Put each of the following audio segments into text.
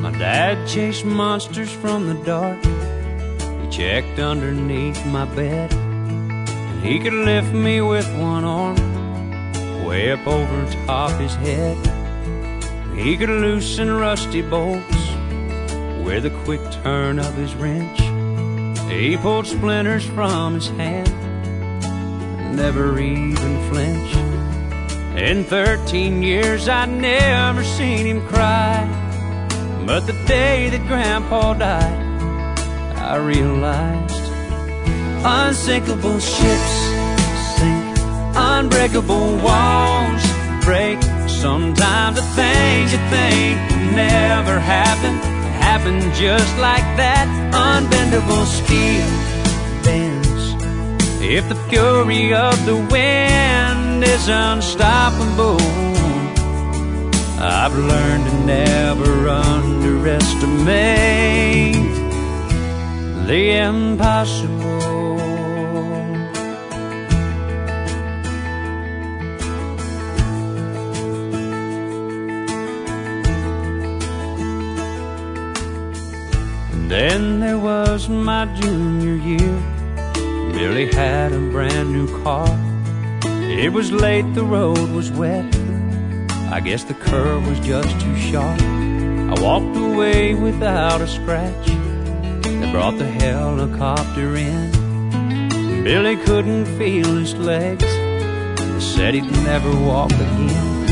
My dad chased monsters from the dark. He checked underneath my bed. And he could lift me with one arm, way up over top his head. He could loosen rusty bolts with a quick turn of his wrench. He pulled splinters from his hand, and never even flinch. In 13 years, I'd never seen him cry. But the day that Grandpa died, I realized unsinkable ships sink, unbreakable walls break. Sometimes the things you think never happen happen just like that. Unbendable steel bends if the fury of the wind is unstoppable. I've learned to never underestimate the impossible. And Then there was my junior year. Billy had a brand new car. It was late, the road was wet. I guess the curve was just too sharp. I walked away without a scratch. They brought the helicopter in. Billy couldn't feel his legs. They said he'd never walk again.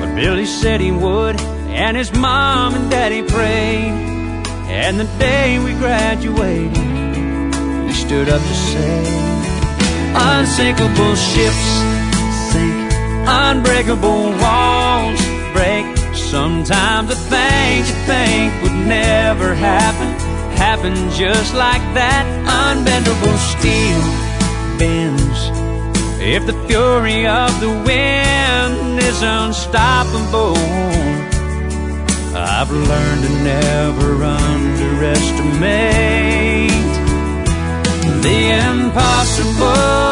But Billy said he would, and his mom and daddy prayed. And the day we graduated, we stood up to say, Unsinkable ships unbreakable walls break. Sometimes the things you think would never happen happen just like that. Unbendable steel bends if the fury of the wind is unstoppable. I've learned to never underestimate the impossible.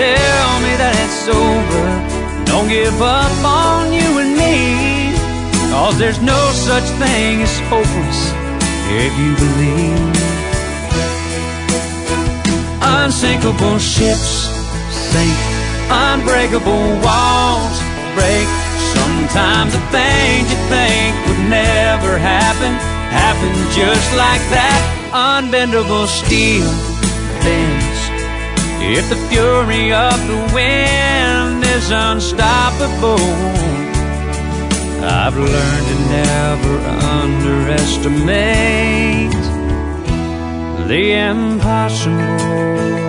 Tell me that it's over. Don't give up on you and me. Cause there's no such thing as hopeless if you believe. Unsinkable ships sink, unbreakable walls break. Sometimes the things you think would never happen happen just like that. Unbendable steel bends if the fury of the wind is unstoppable. I've learned to never underestimate the impossible.